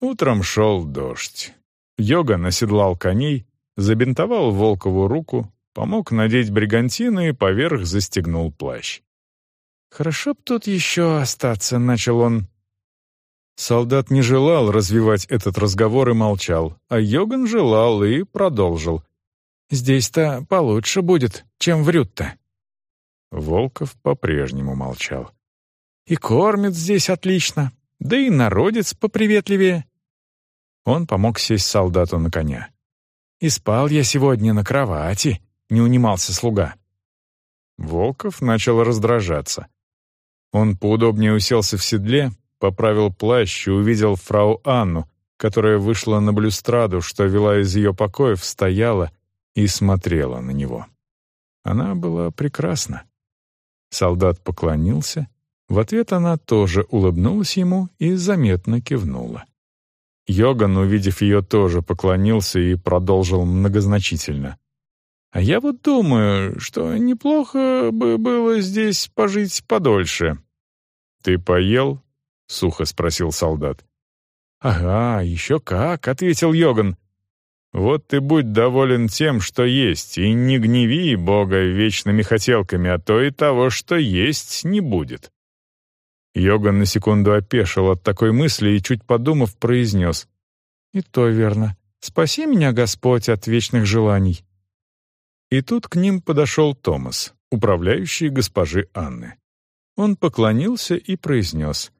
Утром шел дождь. Йога наседлал коней, забинтовал Волкову руку, помог надеть бригантину и поверх застегнул плащ. «Хорошо б тут еще остаться», — начал он. Солдат не желал развивать этот разговор и молчал, а Йоган желал и продолжил. «Здесь-то получше будет, чем в Рют-то». Волков по-прежнему молчал. «И кормят здесь отлично, да и народец поприветливее». Он помог сесть солдату на коня. «И спал я сегодня на кровати», — не унимался слуга. Волков начал раздражаться. Он поудобнее уселся в седле, поправил плащ и увидел фрау Анну, которая вышла на блюстраду, что вела из ее покоев, стояла и смотрела на него. Она была прекрасна. Солдат поклонился. В ответ она тоже улыбнулась ему и заметно кивнула. Йоган, увидев ее, тоже поклонился и продолжил многозначительно. «А я вот думаю, что неплохо бы было здесь пожить подольше». «Ты поел?» — сухо спросил солдат. «Ага, еще как», — ответил Йоган. «Вот ты будь доволен тем, что есть, и не гневи Бога вечными хотелками, а то и того, что есть, не будет». Йоган на секунду опешил от такой мысли и, чуть подумав, произнес. «И то верно. Спаси меня, Господь, от вечных желаний». И тут к ним подошел Томас, управляющий госпожи Анны. Он поклонился и произнес.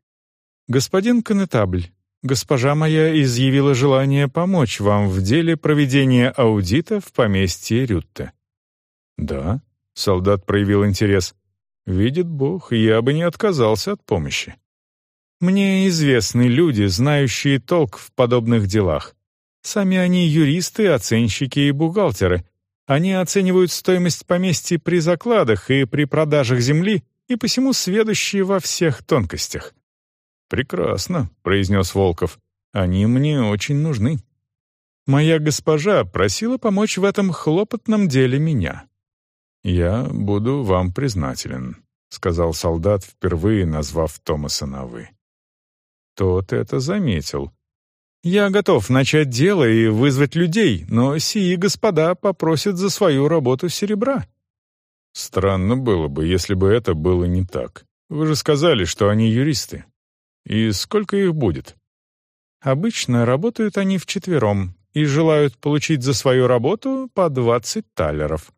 «Господин Конетабль, госпожа моя изъявила желание помочь вам в деле проведения аудита в поместье Рютте». «Да», — солдат проявил интерес. Видит Бог, я бы не отказался от помощи. Мне известны люди, знающие толк в подобных делах. Сами они юристы, оценщики и бухгалтеры. Они оценивают стоимость поместья при закладах и при продажах земли и посему сведущие во всех тонкостях. «Прекрасно», — произнес Волков. «Они мне очень нужны». «Моя госпожа просила помочь в этом хлопотном деле меня. «Я буду вам признателен», — сказал солдат, впервые назвав Томаса на «вы». Тот это заметил. «Я готов начать дело и вызвать людей, но сии господа попросят за свою работу серебра». «Странно было бы, если бы это было не так. Вы же сказали, что они юристы. И сколько их будет?» «Обычно работают они вчетвером и желают получить за свою работу по двадцать талеров»,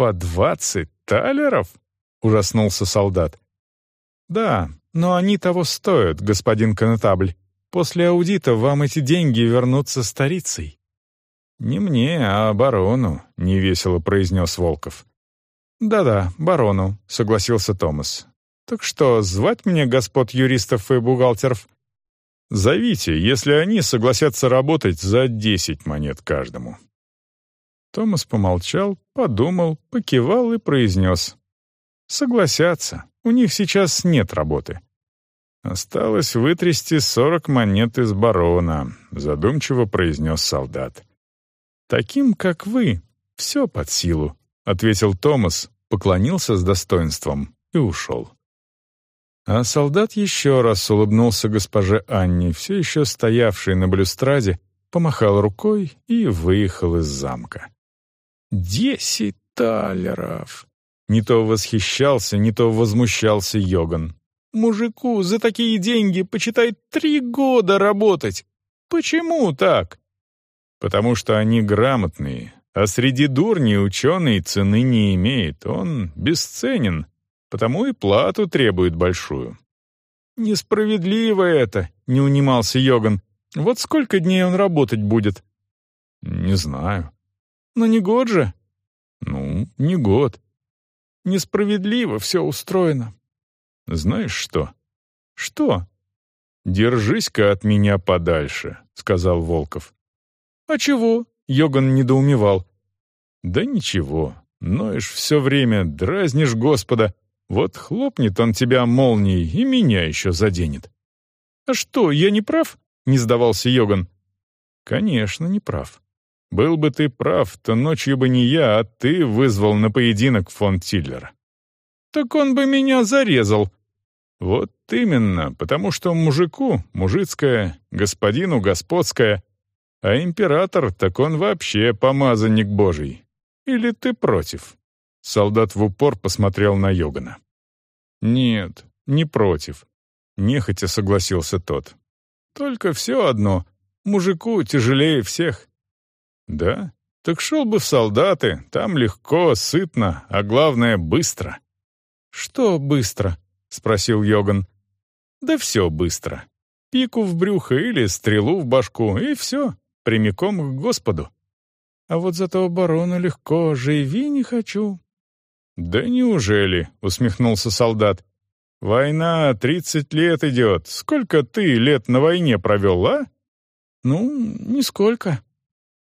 «По двадцать талеров?» — ужаснулся солдат. «Да, но они того стоят, господин конетабль. После аудита вам эти деньги вернутся старицей». «Не мне, а барону», — невесело произнес Волков. «Да-да, барону», — согласился Томас. «Так что, звать мне господ юристов и бухгалтеров?» «Зовите, если они согласятся работать за десять монет каждому». Томас помолчал, подумал, покивал и произнес. «Согласятся, у них сейчас нет работы». «Осталось вытрясти сорок монет из барона», — задумчиво произнес солдат. «Таким, как вы, все под силу», — ответил Томас, поклонился с достоинством и ушел. А солдат еще раз улыбнулся госпоже Анне, все еще стоявшей на блюстраде, помахал рукой и выехал из замка. Десять талеров! Не то восхищался, не то возмущался Йоган. Мужику за такие деньги, почитай, три года работать. Почему так? Потому что они грамотные, а среди дурней ученый цены не имеет, он бесценен, потому и плату требует большую. «Несправедливо это», — не унимался Йоган. «Вот сколько дней он работать будет?» «Не знаю. Но не год же. Ну, не год. Несправедливо все устроено. Знаешь что? Что? Держись-ка от меня подальше, сказал Волков. А чего? Йоган недоумевал. Да ничего, ноешь все время, дразнишь Господа. Вот хлопнет он тебя молнией и меня еще заденет. А что, я не прав? Не сдавался Йоган. Конечно, не прав. Был бы ты прав, то ночью бы не я, а ты вызвал на поединок фон Тиллера. Так он бы меня зарезал. Вот именно, потому что мужику мужицкое, господину господское, а император так он вообще помазанник божий. Или ты против?» Солдат в упор посмотрел на Йогана. «Нет, не против», — нехотя согласился тот. «Только все одно, мужику тяжелее всех». «Да? Так шел бы в солдаты, там легко, сытно, а главное — быстро». «Что быстро?» — спросил Йоган. «Да все быстро. Пику в брюхо или стрелу в башку, и все, прямиком к Господу. А вот зато барону легко, живи не хочу». «Да неужели?» — усмехнулся солдат. «Война тридцать лет идет. Сколько ты лет на войне провел, а?» «Ну, нисколько».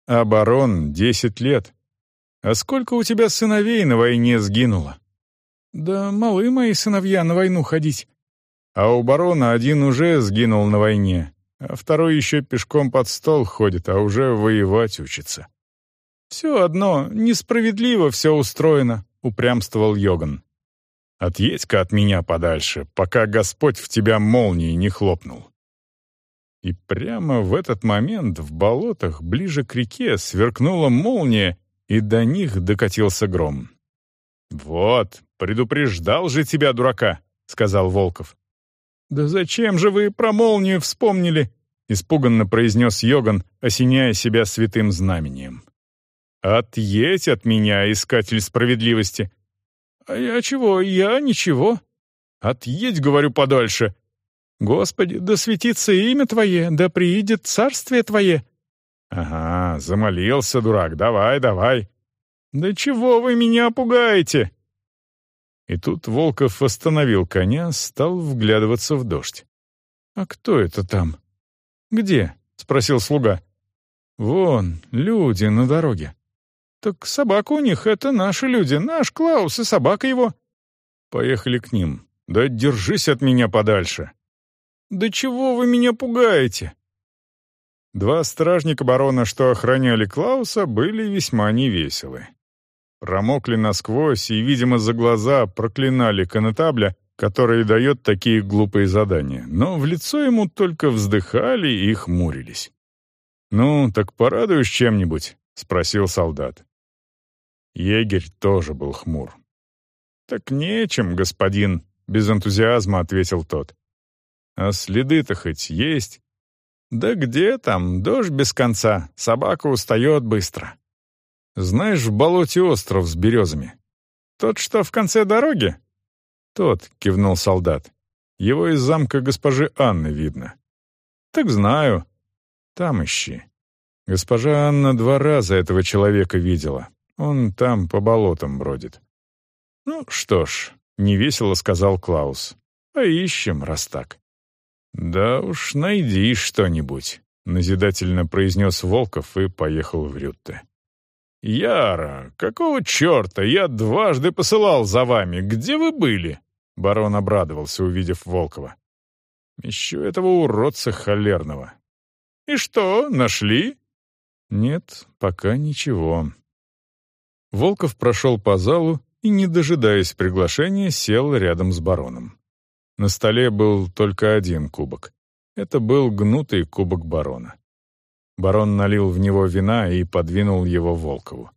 «А барон — десять лет. А сколько у тебя сыновей на войне сгинуло?» «Да малы мои сыновья на войну ходить». «А у барона один уже сгинул на войне, а второй еще пешком под стол ходит, а уже воевать учится». «Все одно, несправедливо все устроено», — упрямствовал Йоган. «Отъедь-ка от меня подальше, пока Господь в тебя молнией не хлопнул». И прямо в этот момент в болотах ближе к реке сверкнула молния, и до них докатился гром. «Вот, предупреждал же тебя, дурака», — сказал Волков. «Да зачем же вы про молнию вспомнили?» — испуганно произнес Йоган, осеняя себя святым знамением. «Отъедь от меня, искатель справедливости!» «А я чего? Я ничего!» «Отъедь, говорю, подальше!» «Господи, да светится имя Твое, да приидет царствие Твое!» «Ага, замолился, дурак, давай, давай!» «Да чего вы меня пугаете?» И тут Волков остановил коня, стал вглядываться в дождь. «А кто это там?» «Где?» — спросил слуга. «Вон, люди на дороге». «Так собака у них — это наши люди, наш Клаус и собака его». «Поехали к ним. Да держись от меня подальше». «Да чего вы меня пугаете?» Два стражника барона, что охраняли Клауса, были весьма невеселы. Промокли насквозь и, видимо, за глаза проклинали конетабля, который дает такие глупые задания, но в лицо ему только вздыхали и хмурились. «Ну, так порадуешь чем-нибудь?» — спросил солдат. Егерь тоже был хмур. «Так нечем, господин», — без энтузиазма ответил тот. «А следы-то хоть есть?» «Да где там, дождь без конца, собака устает быстро». Знаешь, в болоте остров с березами. Тот, что в конце дороги? Тот, кивнул солдат. Его из замка госпожи Анны видно. Так знаю. Там ищи. Госпожа Анна два раза этого человека видела. Он там по болотам бродит. Ну что ж, невесело сказал Клаус. Поищем, раз так. Да уж, найди что-нибудь, назидательно произнес Волков и поехал в Рютте. «Яра, какого черта? Я дважды посылал за вами. Где вы были?» Барон обрадовался, увидев Волкова. «Ищу этого уродца холерного». «И что, нашли?» «Нет, пока ничего». Волков прошел по залу и, не дожидаясь приглашения, сел рядом с бароном. На столе был только один кубок. Это был гнутый кубок барона. Барон налил в него вина и подвинул его Волкову.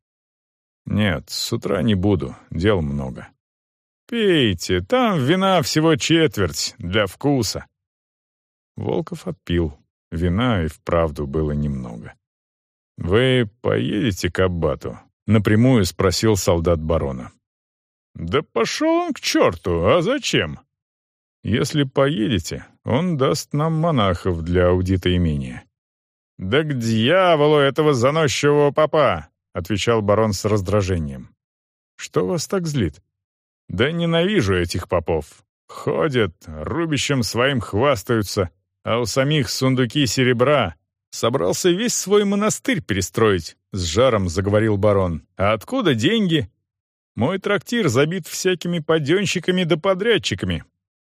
«Нет, с утра не буду, дел много». «Пейте, там вина всего четверть, для вкуса». Волков отпил. Вина и вправду было немного. «Вы поедете к Аббату?» — напрямую спросил солдат барона. «Да пошел он к черту, а зачем?» «Если поедете, он даст нам монахов для аудита имения. «Да к дьяволу этого заносчивого папа!» — отвечал барон с раздражением. «Что вас так злит?» «Да ненавижу этих попов. Ходят, рубищем своим хвастаются, а у самих сундуки серебра. Собрался весь свой монастырь перестроить», — с жаром заговорил барон. «А откуда деньги?» «Мой трактир забит всякими паденщиками да подрядчиками.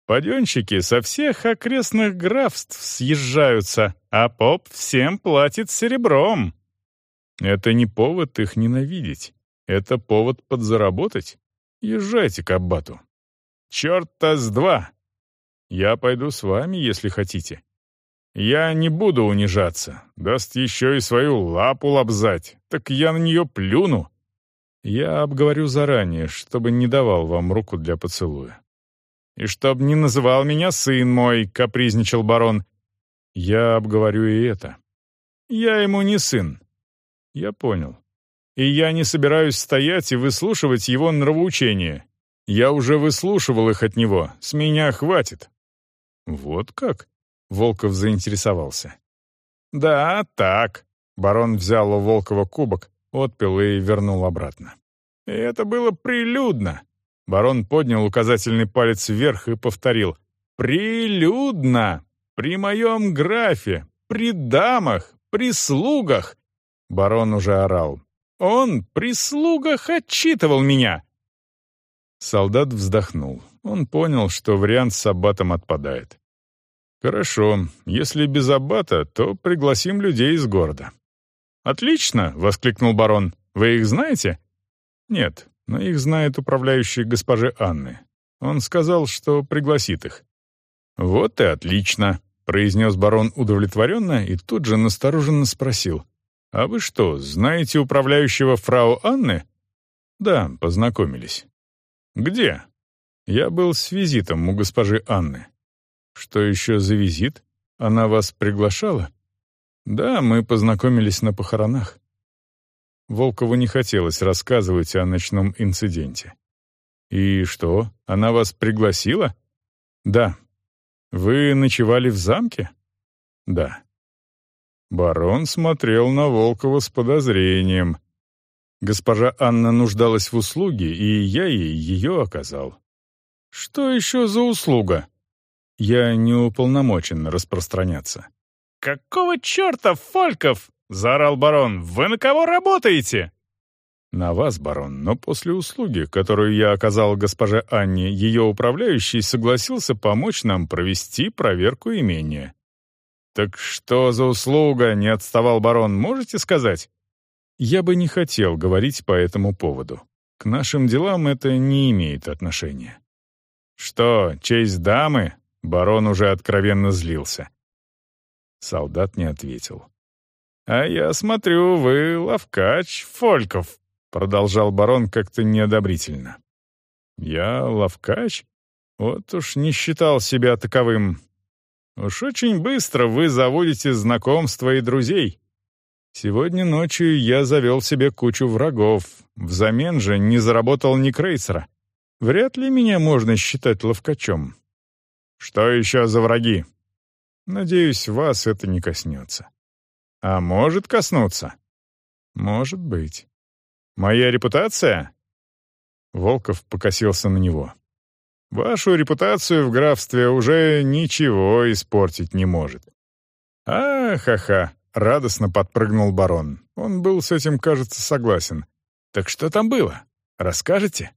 Паденщики со всех окрестных графств съезжаются, а поп всем платит серебром. Это не повод их ненавидеть. Это повод подзаработать. Езжайте к аббату. Черта с два. Я пойду с вами, если хотите. Я не буду унижаться. Даст еще и свою лапу лобзать. Так я на нее плюну. Я обговорю заранее, чтобы не давал вам руку для поцелуя. «И чтоб не называл меня сын мой», — капризничал барон. «Я обговорю и это. Я ему не сын». «Я понял. И я не собираюсь стоять и выслушивать его нравоучения. Я уже выслушивал их от него. С меня хватит». «Вот как?» — Волков заинтересовался. «Да, так». Барон взял у Волкова кубок, отпил и вернул обратно. Это было прилюдно. Барон поднял указательный палец вверх и повторил. «Прилюдно! При моем графе! При дамах! При слугах!» Барон уже орал. «Он при слугах отчитывал меня!» Солдат вздохнул. Он понял, что вариант с аббатом отпадает. «Хорошо, если без аббата, то пригласим людей из города». «Отлично!» — воскликнул барон. «Вы их знаете?» «Нет, но их знает управляющий госпожи Анны. Он сказал, что пригласит их». «Вот и отлично», — произнес барон удовлетворенно и тут же настороженно спросил. «А вы что, знаете управляющего фрау Анны?» «Да, познакомились». «Где?» «Я был с визитом у госпожи Анны». «Что еще за визит? Она вас приглашала?» «Да, мы познакомились на похоронах». Волкову не хотелось рассказывать о ночном инциденте. «И что, она вас пригласила?» «Да». «Вы ночевали в замке?» «Да». Барон смотрел на Волкова с подозрением. Госпожа Анна нуждалась в услуге, и я ей ее оказал. «Что еще за услуга?» «Я не уполномочен распространяться». «Какого черта, Фольков?» — заорал барон. «Вы на кого работаете?» «На вас, барон, но после услуги, которую я оказал госпоже Анне, ее управляющий согласился помочь нам провести проверку имения». «Так что за услуга?» — не отставал барон. «Можете сказать?» «Я бы не хотел говорить по этому поводу. К нашим делам это не имеет отношения». «Что, честь дамы?» — барон уже откровенно злился. Солдат не ответил. «А я смотрю, вы ловкач, Фольков», — продолжал барон как-то неодобрительно. «Я ловкач? Вот уж не считал себя таковым. Уж очень быстро вы заводите знакомства и друзей. Сегодня ночью я завел себе кучу врагов, взамен же не заработал ни крейсера. Вряд ли меня можно считать ловкачом. Что еще за враги? Надеюсь, вас это не коснется. А может коснуться? Может быть. Моя репутация? Волков покосился на него. Вашу репутацию в графстве уже ничего испортить не может. А-ха-ха, радостно подпрыгнул барон. Он был с этим, кажется, согласен. Так что там было? Расскажете?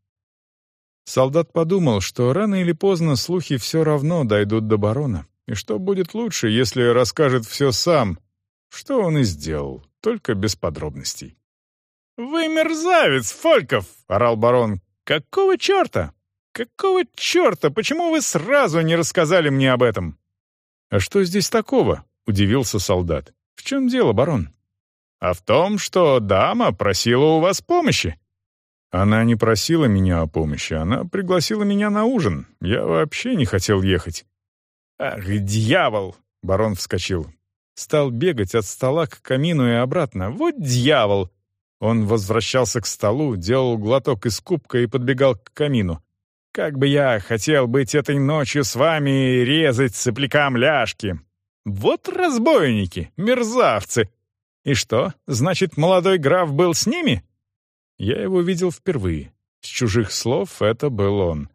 Солдат подумал, что рано или поздно слухи все равно дойдут до барона, и что будет лучше, если расскажет все сам, что он и сделал, только без подробностей. «Вы мерзавец, Фольков!» — орал барон. «Какого черта? Какого черта? Почему вы сразу не рассказали мне об этом?» «А что здесь такого?» — удивился солдат. «В чем дело, барон?» «А в том, что дама просила у вас помощи». «Она не просила меня о помощи, она пригласила меня на ужин. Я вообще не хотел ехать». «Ах, дьявол!» — барон вскочил. Стал бегать от стола к камину и обратно. Вот дьявол! Он возвращался к столу, делал глоток из кубка и подбегал к камину. «Как бы я хотел быть этой ночью с вами и резать цыплякам ляжки! Вот разбойники, мерзавцы! И что, значит, молодой граф был с ними?» Я его видел впервые. С чужих слов это был он.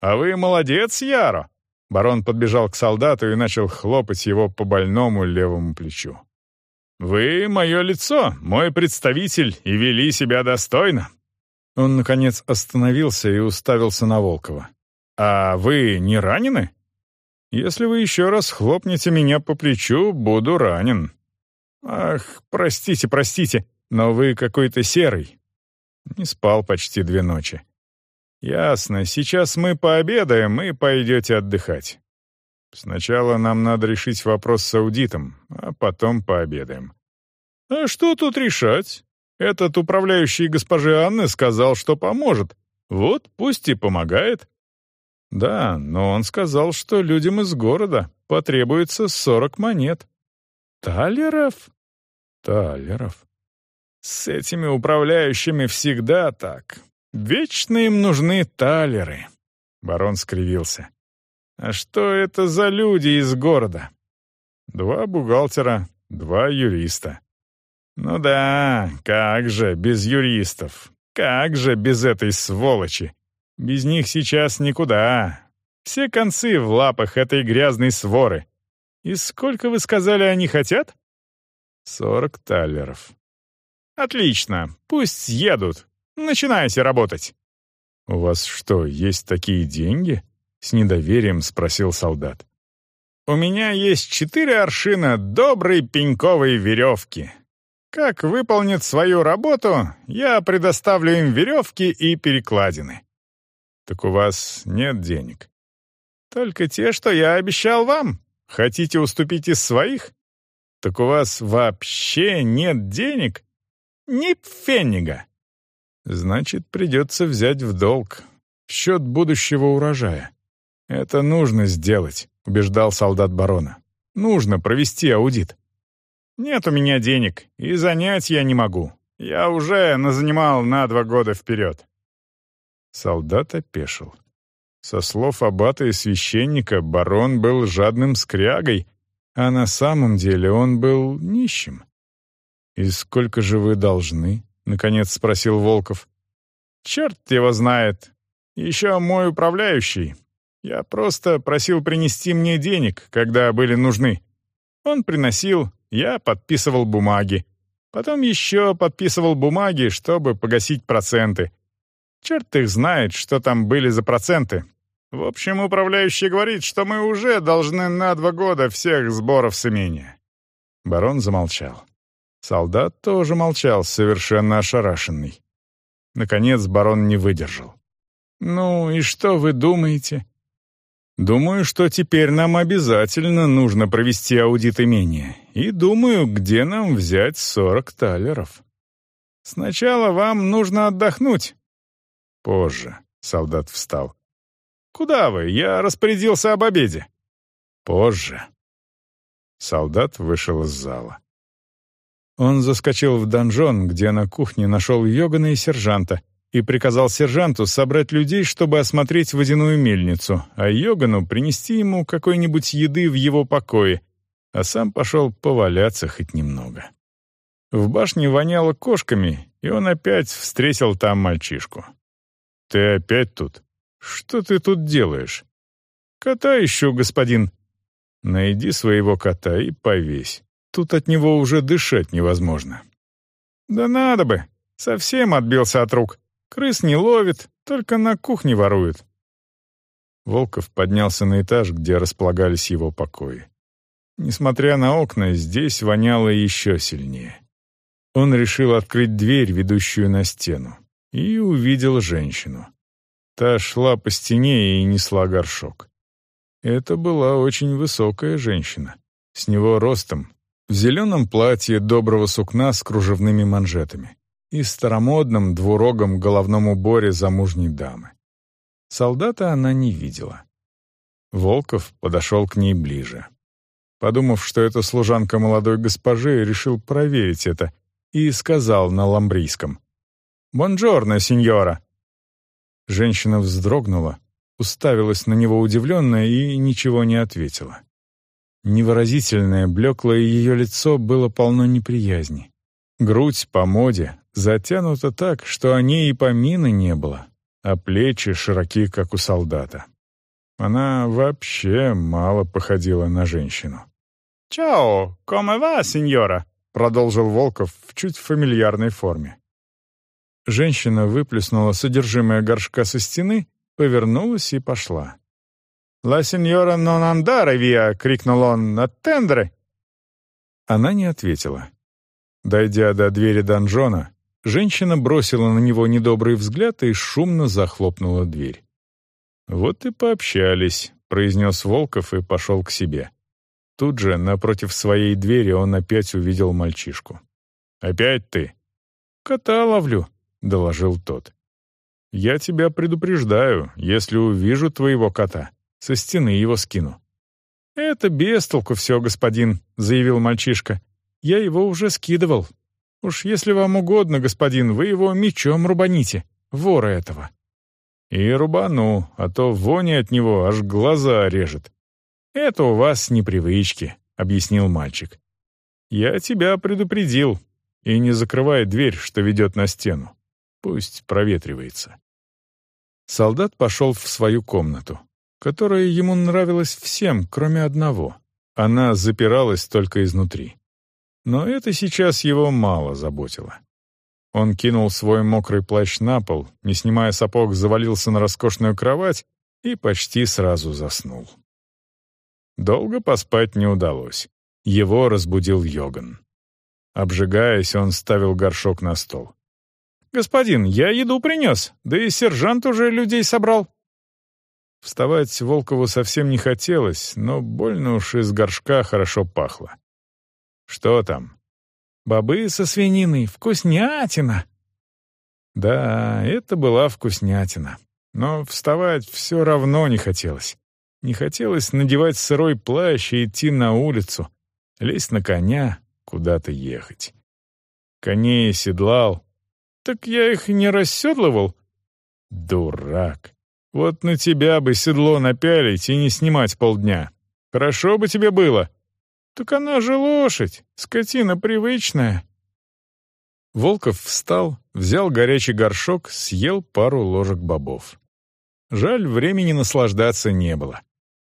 «А вы молодец, Яро!» Барон подбежал к солдату и начал хлопать его по больному левому плечу. «Вы — мое лицо, мой представитель, и вели себя достойно». Он, наконец, остановился и уставился на Волкова. «А вы не ранены?» «Если вы еще раз хлопнете меня по плечу, буду ранен». «Ах, простите, простите, но вы какой-то серый». Не спал почти две ночи. «Ясно. Сейчас мы пообедаем, и пойдете отдыхать. Сначала нам надо решить вопрос с аудитом, а потом пообедаем». «А что тут решать? Этот управляющий госпожи Анны сказал, что поможет. Вот пусть и помогает». «Да, но он сказал, что людям из города потребуется сорок монет». «Талеров?» «Талеров». «С этими управляющими всегда так. Вечно им нужны талеры». Барон скривился. «А что это за люди из города?» «Два бухгалтера, два юриста». «Ну да, как же без юристов? Как же без этой сволочи? Без них сейчас никуда. Все концы в лапах этой грязной своры. И сколько, вы сказали, они хотят?» «Сорок таллеров». «Отлично, пусть едут. Начинайте работать». «У вас что, есть такие деньги?» — с недоверием спросил солдат. «У меня есть четыре аршина доброй пеньковой веревки. Как выполнят свою работу, я предоставлю им веревки и перекладины». «Так у вас нет денег?» «Только те, что я обещал вам. Хотите уступить из своих?» «Так у вас вообще нет денег?» «Ни пфеннига». «Значит, придется взять в долг. В счет будущего урожая. Это нужно сделать», — убеждал солдат барона. «Нужно провести аудит». Нет у меня денег, и занять я не могу. Я уже назанимал на два года вперед». Солдат опешил. Со слов аббата и священника, барон был жадным скрягой, а на самом деле он был нищим. «И сколько же вы должны?» — наконец спросил Волков. «Черт его знает. Еще мой управляющий. Я просто просил принести мне денег, когда были нужны. Он приносил, я подписывал бумаги. Потом еще подписывал бумаги, чтобы погасить проценты. Черт их знает, что там были за проценты. В общем, управляющий говорит, что мы уже должны на два года всех сборов с имения». Барон замолчал. Солдат тоже молчал, совершенно ошарашенный. Наконец барон не выдержал. «Ну и что вы думаете? Думаю, что теперь нам обязательно нужно провести аудит имения. И думаю, где нам взять 40 талеров. Сначала вам нужно отдохнуть. Позже. Солдат встал. Куда вы? Я распорядился об обеде. Позже. Солдат вышел из зала. Он заскочил в донжон, где на кухне нашел Йогана и сержанта — и приказал сержанту собрать людей, чтобы осмотреть водяную мельницу, а Йогану принести ему какой-нибудь еды в его покое, а сам пошел поваляться хоть немного. В башне воняло кошками, и он опять встретил там мальчишку. «Ты опять тут? Что ты тут делаешь?» «Кота ищу, господин». «Найди своего кота и повесь. Тут от него уже дышать невозможно». «Да надо бы. Совсем отбился от рук. Крыс не ловит, только на кухне ворует». Волков поднялся на этаж, где располагались его покои. Несмотря на окна, здесь воняло еще сильнее. Он решил открыть дверь, ведущую на стену, и увидел женщину. Та шла по стене и несла горшок. Это была очень высокая женщина, с него ростом, в зеленом платье доброго сукна с кружевными манжетами и старомодном двурогом головном уборе замужней дамы. Солдата она не видела. Волков подошел к ней ближе. Подумав, что это служанка молодой госпожи, решил проверить это и сказал на ламбрийском «Бонджорно, сеньора!». Женщина вздрогнула, уставилась на него удивленно и ничего не ответила. Невыразительное, блеклое ее лицо было полно неприязни. Грудь по моде, затянута так, что о ней и помина не было, а плечи широки, как у солдата. Она вообще мало походила на женщину. «Чао, коме ва, сеньора?» — продолжил Волков в чуть фамильярной форме. Женщина выплеснула содержимое горшка со стены, повернулась и пошла. «Ла сеньора нон андара виа!» — крикнул он. «Аттендре!» Она не ответила. Дойдя до двери донжона, Женщина бросила на него недобрый взгляд и шумно захлопнула дверь. «Вот и пообщались», — произнес Волков и пошел к себе. Тут же, напротив своей двери, он опять увидел мальчишку. «Опять ты?» «Кота ловлю», — доложил тот. «Я тебя предупреждаю, если увижу твоего кота, со стены его скину». «Это без толку все, господин», — заявил мальчишка. «Я его уже скидывал. Уж если вам угодно, господин, вы его мечом рубаните, вора этого». «И рубану, а то вони от него аж глаза режет». «Это у вас непривычки», — объяснил мальчик. «Я тебя предупредил. И не закрывай дверь, что ведет на стену. Пусть проветривается». Солдат пошел в свою комнату, которая ему нравилась всем, кроме одного. Она запиралась только изнутри. Но это сейчас его мало заботило. Он кинул свой мокрый плащ на пол, не снимая сапог, завалился на роскошную кровать и почти сразу заснул. Долго поспать не удалось. Его разбудил Йоган. Обжигаясь, он ставил горшок на стол. «Господин, я еду принес, да и сержант уже людей собрал». Вставать Волкову совсем не хотелось, но больно уж из горшка хорошо пахло. «Что там?» «Бобы со свининой, вкуснятина!» Да, это была вкуснятина. Но вставать все равно не хотелось. Не хотелось надевать сырой плащ и идти на улицу, лезть на коня, куда-то ехать. Коней седлал, «Так я их не расседлывал?» «Дурак! Вот на тебя бы седло напялить и не снимать полдня. Хорошо бы тебе было!» «Так она же лошадь, скотина привычная!» Волков встал, взял горячий горшок, съел пару ложек бобов. Жаль, времени наслаждаться не было.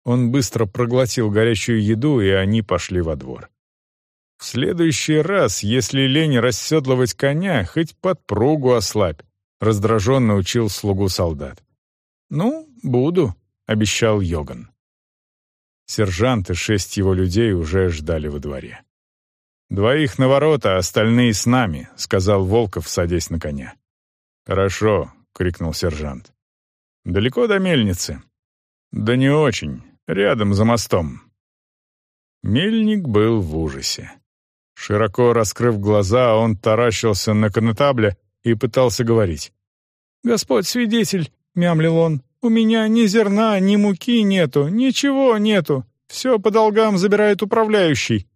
Он быстро проглотил горячую еду, и они пошли во двор. В следующий раз, если лень расседлывать коня, хоть подпругу ослабь, раздраженно учил слугу солдат. «Ну, буду», — обещал Йоган. Сержант и шесть его людей уже ждали во дворе. «Двоих на ворота, остальные с нами», — сказал Волков, садясь на коня. «Хорошо», — крикнул сержант. «Далеко до мельницы?» «Да не очень. Рядом, за мостом». Мельник был в ужасе. Широко раскрыв глаза, он таращился на конетабле и пытался говорить. «Господь свидетель», — мямлил он, — «у меня ни зерна, ни муки нету, ничего нету. Все по долгам забирает управляющий».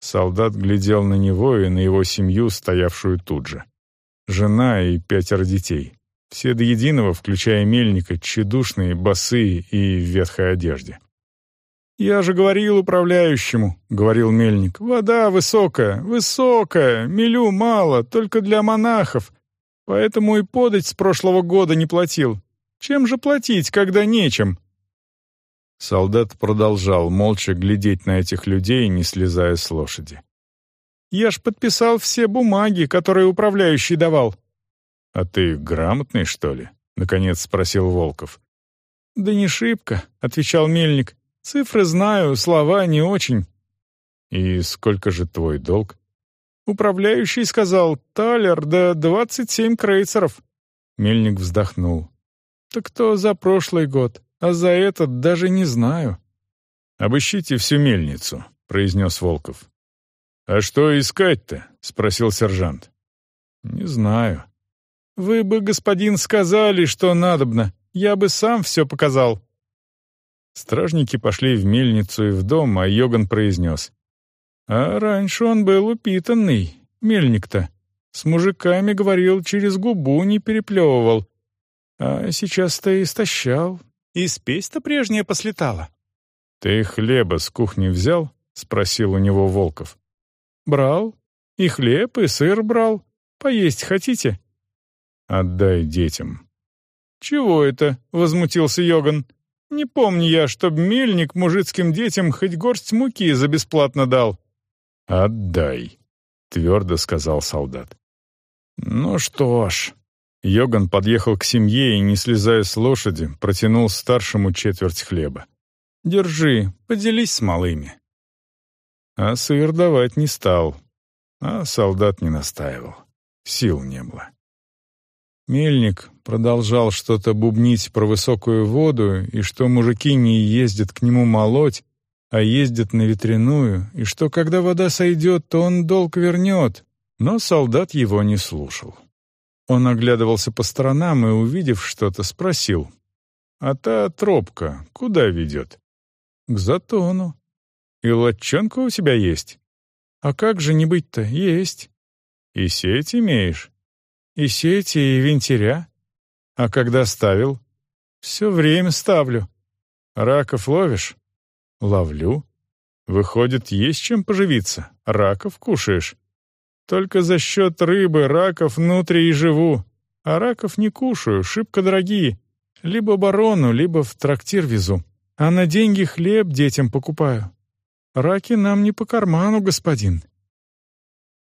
Солдат глядел на него и на его семью, стоявшую тут же. Жена и пятеро детей. Все до единого, включая мельника, тщедушные, босые и в ветхой одежде. «Я же говорил управляющему», — говорил мельник, — «вода высокая, высокая, милю мало, только для монахов. Поэтому и подать с прошлого года не платил. Чем же платить, когда нечем?» Солдат продолжал молча глядеть на этих людей, не слезая с лошади. «Я ж подписал все бумаги, которые управляющий давал». «А ты грамотный, что ли?» — наконец спросил Волков. «Да не шибко», — отвечал мельник. Цифры знаю, слова не очень. И сколько же твой долг? Управляющий сказал, талер, да двадцать семь крейцеров. Мельник вздохнул. Так то за прошлый год, а за этот даже не знаю. Обыщите всю мельницу, произнес Волков. А что искать-то? спросил сержант. Не знаю. Вы бы, господин, сказали, что надобно. Я бы сам все показал. Стражники пошли в мельницу и в дом, а Йоган произнес. «А раньше он был упитанный, мельник-то. С мужиками говорил, через губу не переплевывал. А сейчас-то истощал. И спесь-то прежняя послетала». «Ты хлеба с кухни взял?» — спросил у него Волков. «Брал. И хлеб, и сыр брал. Поесть хотите?» «Отдай детям». «Чего это?» — возмутился Йоган. Не помню я, чтоб мельник мужицким детям хоть горсть муки за бесплатно дал». «Отдай», — твердо сказал солдат. «Ну что ж». Йоган подъехал к семье и, не слезая с лошади, протянул старшему четверть хлеба. «Держи, поделись с малыми». А сыр давать не стал, а солдат не настаивал. Сил не было. Мельник, продолжал что-то бубнить про высокую воду и что мужики не ездят к нему молоть, а ездят на ветряную, и что когда вода сойдет, то он долг вернет, но солдат его не слушал. Он оглядывался по сторонам и, увидев что-то, спросил. «А та тропка куда ведет?» «К затону». «И лодчонка у тебя есть?» «А как же не быть-то? Есть». «И сеть имеешь?» «И сети, и винтеря». «А когда ставил?» «Все время ставлю». «Раков ловишь?» «Ловлю». «Выходит, есть чем поживиться? Раков кушаешь?» Только за счет рыбы, раков внутри и живу. А раков не кушаю, шибко дорогие. Либо барону, либо в трактир везу. А на деньги хлеб детям покупаю. Раки нам не по карману, господин».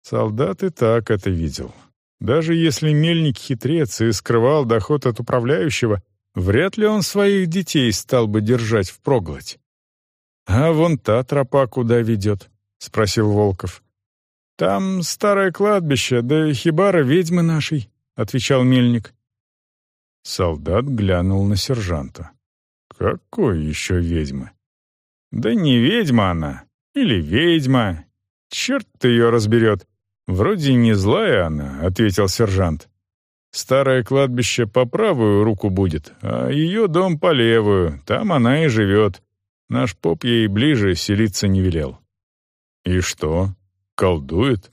Солдат и так это видел. Даже если мельник хитрец и скрывал доход от управляющего, вряд ли он своих детей стал бы держать впроглоть. «А вон та тропа куда ведет?» — спросил Волков. «Там старое кладбище, да хибара ведьмы нашей», — отвечал мельник. Солдат глянул на сержанта. «Какой еще ведьмы?» «Да не ведьма она. Или ведьма. Черт ее разберет. Вроде не злая она», — ответил сержант. «Старое кладбище по правую руку будет, а ее дом по левую. Там она и живет. Наш поп ей ближе селиться не велел». «И что?» Колдует?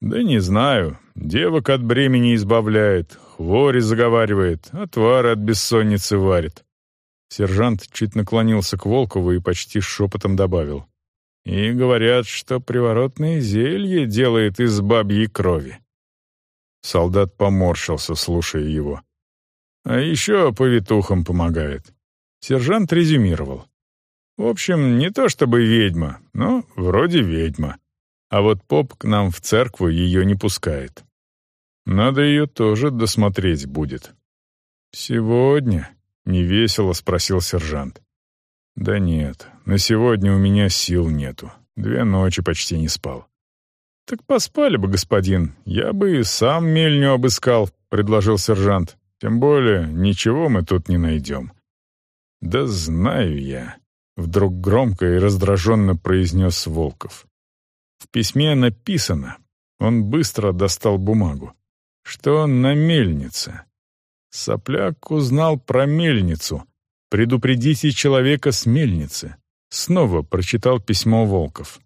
Да не знаю. Девок от бремени избавляет, хвори заговаривает, отвары от бессонницы варит. Сержант чуть наклонился к Волкову и почти шепотом добавил. И говорят, что приворотное зелье делает из бабьей крови. Солдат поморщился, слушая его. А еще повитухам помогает. Сержант резюмировал. В общем, не то чтобы ведьма, но вроде ведьма. А вот поп к нам в церкву ее не пускает. Надо ее тоже досмотреть будет. «Сегодня?» — невесело спросил сержант. «Да нет, на сегодня у меня сил нету. Две ночи почти не спал». «Так поспали бы, господин. Я бы и сам мельню обыскал», — предложил сержант. «Тем более, ничего мы тут не найдем». «Да знаю я», — вдруг громко и раздраженно произнес Волков. В письме написано, он быстро достал бумагу, что на мельнице. Сопляк узнал про мельницу. «Предупредите человека с мельницы». Снова прочитал письмо Волков.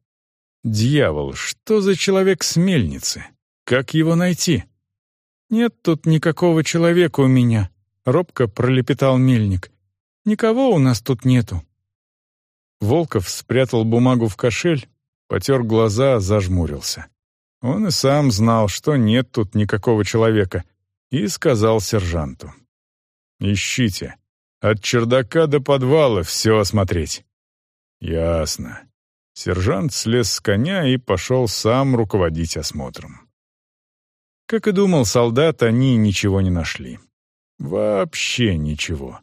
«Дьявол, что за человек с мельницы? Как его найти?» «Нет тут никакого человека у меня», — робко пролепетал мельник. «Никого у нас тут нету». Волков спрятал бумагу в кошель, потер глаза, зажмурился. Он и сам знал, что нет тут никакого человека, и сказал сержанту. «Ищите. От чердака до подвала все осмотреть». «Ясно». Сержант слез с коня и пошел сам руководить осмотром. Как и думал солдат, они ничего не нашли. Вообще ничего.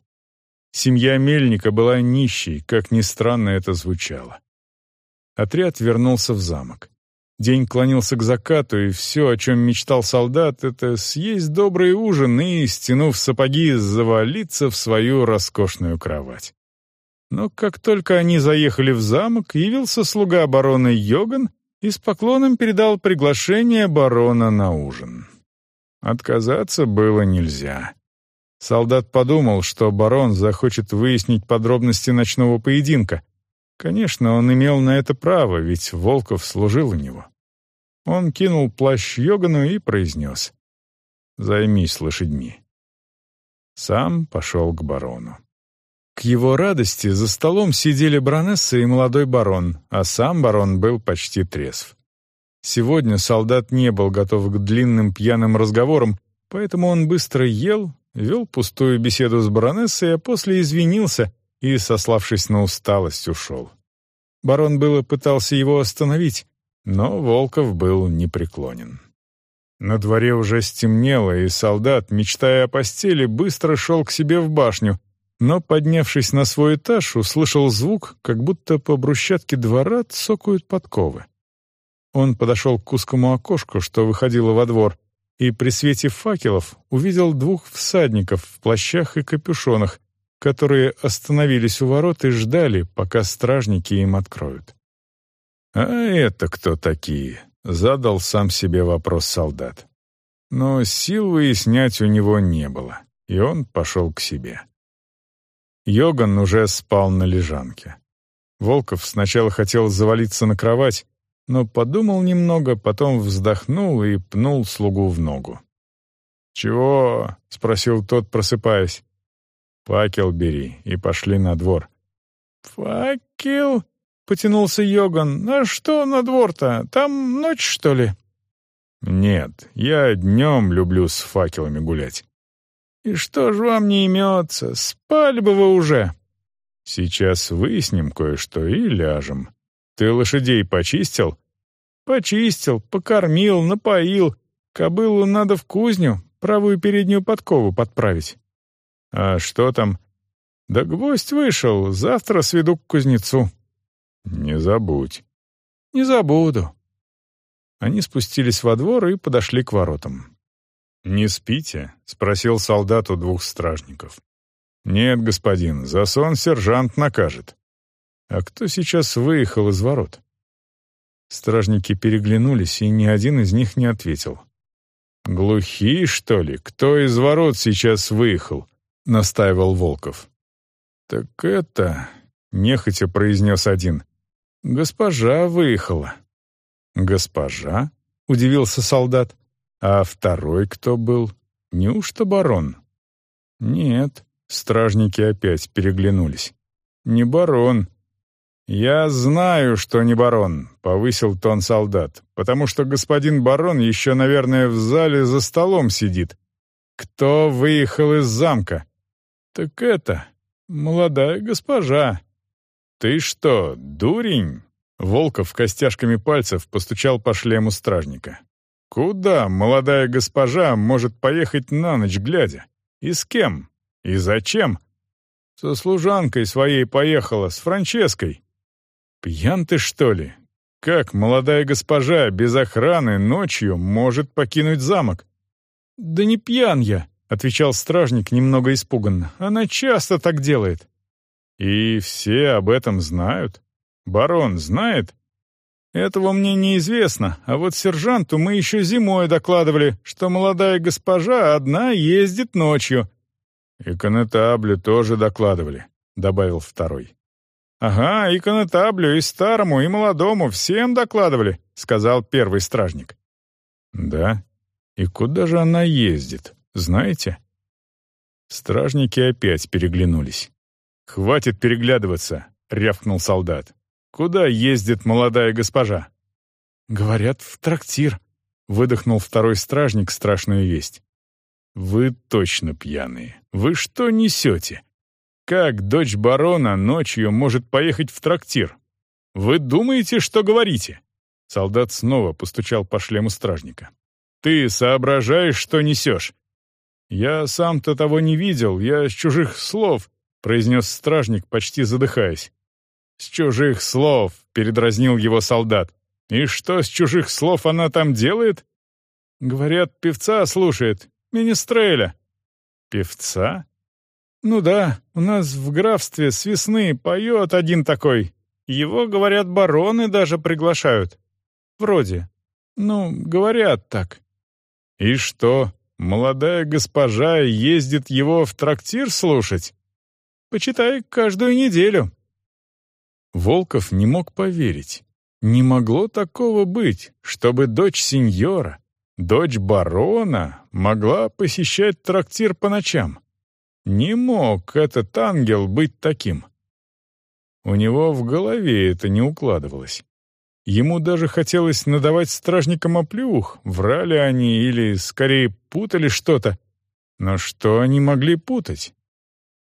Семья Мельника была нищей, как ни странно это звучало. Отряд вернулся в замок. День клонился к закату, и все, о чем мечтал солдат, это съесть добрый ужин и, стянув сапоги, завалиться в свою роскошную кровать. Но как только они заехали в замок, явился слуга барона Йоган и с поклоном передал приглашение барона на ужин. Отказаться было нельзя. Солдат подумал, что барон захочет выяснить подробности ночного поединка, Конечно, он имел на это право, ведь Волков служил у него. Он кинул плащ Йогану и произнес «Займись лошадьми». Сам пошел к барону. К его радости за столом сидели баронесса и молодой барон, а сам барон был почти трезв. Сегодня солдат не был готов к длинным пьяным разговорам, поэтому он быстро ел, вел пустую беседу с баронессой, а после извинился, и, сославшись на усталость, ушел. Барон было пытался его остановить, но Волков был непреклонен. На дворе уже стемнело, и солдат, мечтая о постели, быстро шел к себе в башню, но, поднявшись на свой этаж, услышал звук, как будто по брусчатке двора цокают подковы. Он подошел к узкому окошку, что выходило во двор, и при свете факелов увидел двух всадников в плащах и капюшонах, которые остановились у ворот и ждали, пока стражники им откроют. «А это кто такие?» — задал сам себе вопрос солдат. Но сил выяснять у него не было, и он пошел к себе. Йоган уже спал на лежанке. Волков сначала хотел завалиться на кровать, но подумал немного, потом вздохнул и пнул слугу в ногу. «Чего?» — спросил тот, просыпаясь. «Факел бери» и пошли на двор. «Факел?» — потянулся Йоган. «А что на двор-то? Там ночь, что ли?» «Нет, я днем люблю с факелами гулять». «И что ж вам не имется? Спали бы вы уже!» «Сейчас выясним кое-что и ляжем. Ты лошадей почистил?» «Почистил, покормил, напоил. Кобылу надо в кузню, правую переднюю подкову подправить». «А что там?» «Да гвоздь вышел, завтра сведу к кузнецу». «Не забудь». «Не забуду». Они спустились во двор и подошли к воротам. «Не спите?» — спросил солдат у двух стражников. «Нет, господин, за сон сержант накажет». «А кто сейчас выехал из ворот?» Стражники переглянулись, и ни один из них не ответил. «Глухие, что ли? Кто из ворот сейчас выехал?» — настаивал Волков. «Так это...» — нехотя произнес один. «Госпожа выехала». «Госпожа?» — удивился солдат. «А второй кто был? Неужто барон?» «Нет». Стражники опять переглянулись. «Не барон». «Я знаю, что не барон», — повысил тон солдат, «потому что господин барон еще, наверное, в зале за столом сидит. Кто выехал из замка?» «Так это, молодая госпожа». «Ты что, дурень?» Волков костяшками пальцев постучал по шлему стражника. «Куда молодая госпожа может поехать на ночь глядя? И с кем? И зачем?» «Со служанкой своей поехала, с Франческой». «Пьян ты, что ли? Как молодая госпожа без охраны ночью может покинуть замок?» «Да не пьян я», — отвечал стражник немного испуганно. «Она часто так делает». «И все об этом знают?» Барон знает? Этого мне неизвестно, а вот сержанту мы еще зимой докладывали, что молодая госпожа одна ездит ночью. И конетаблю тоже докладывали, добавил второй. «Ага, и конетаблю, и старому, и молодому, всем докладывали», — сказал первый стражник. «Да? И куда же она ездит, знаете?» Стражники опять переглянулись. «Хватит переглядываться», — рявкнул солдат. Куда ездит молодая госпожа?» «Говорят, в трактир», — выдохнул второй стражник страшную весть. «Вы точно пьяные. Вы что несете? Как дочь барона ночью может поехать в трактир? Вы думаете, что говорите?» Солдат снова постучал по шлему стражника. «Ты соображаешь, что несешь?» «Я сам-то того не видел, я с чужих слов», — произнес стражник, почти задыхаясь. «С чужих слов», — передразнил его солдат. «И что с чужих слов она там делает?» «Говорят, певца слушает, министреля». «Певца?» «Ну да, у нас в графстве с весны поет один такой. Его, говорят, бароны даже приглашают. Вроде. Ну, говорят так». «И что, молодая госпожа ездит его в трактир слушать?» «Почитай, каждую неделю. Волков не мог поверить. Не могло такого быть, чтобы дочь сеньора, дочь барона, могла посещать трактир по ночам. Не мог этот ангел быть таким. У него в голове это не укладывалось. Ему даже хотелось надавать стражникам оплюх, врали они или, скорее, путали что-то. Но что они могли путать?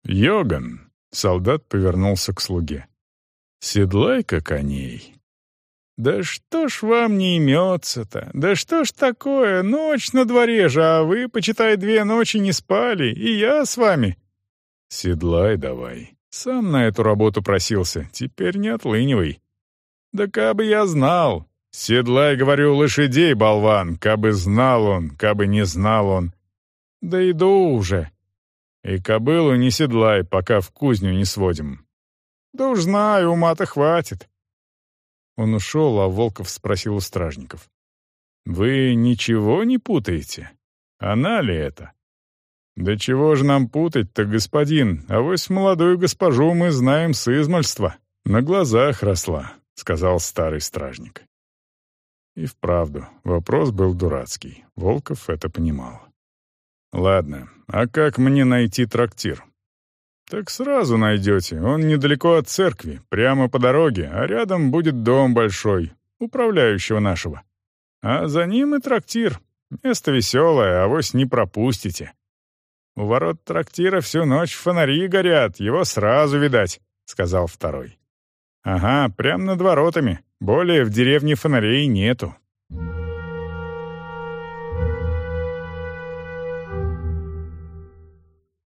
«Йоган», — солдат повернулся к слуге. Седлай-ка коней. Да что ж вам не имется-то? Да что ж такое? Ночь на дворе же, а вы, почитай, две ночи не спали, и я с вами. Седлай давай. Сам на эту работу просился, теперь не отлынивай. Да кабы я знал. Седлай, говорю, лошадей, болван, кабы знал он, кабы не знал он. Да иду уже. И кобылу не седлай, пока в кузню не сводим. Да уж знаю, ума-то хватит. Он ушел, а Волков спросил у стражников. «Вы ничего не путаете? Она ли это?» «Да чего же нам путать-то, господин? А вось молодую госпожу мы знаем с измальства. На глазах росла», — сказал старый стражник. И вправду, вопрос был дурацкий. Волков это понимал. «Ладно, а как мне найти трактир?» «Так сразу найдете. Он недалеко от церкви, прямо по дороге, а рядом будет дом большой, управляющего нашего. А за ним и трактир. Место веселое, авось не пропустите». «У ворот трактира всю ночь фонари горят, его сразу видать», — сказал второй. «Ага, прямо над воротами. Более в деревне фонарей нету.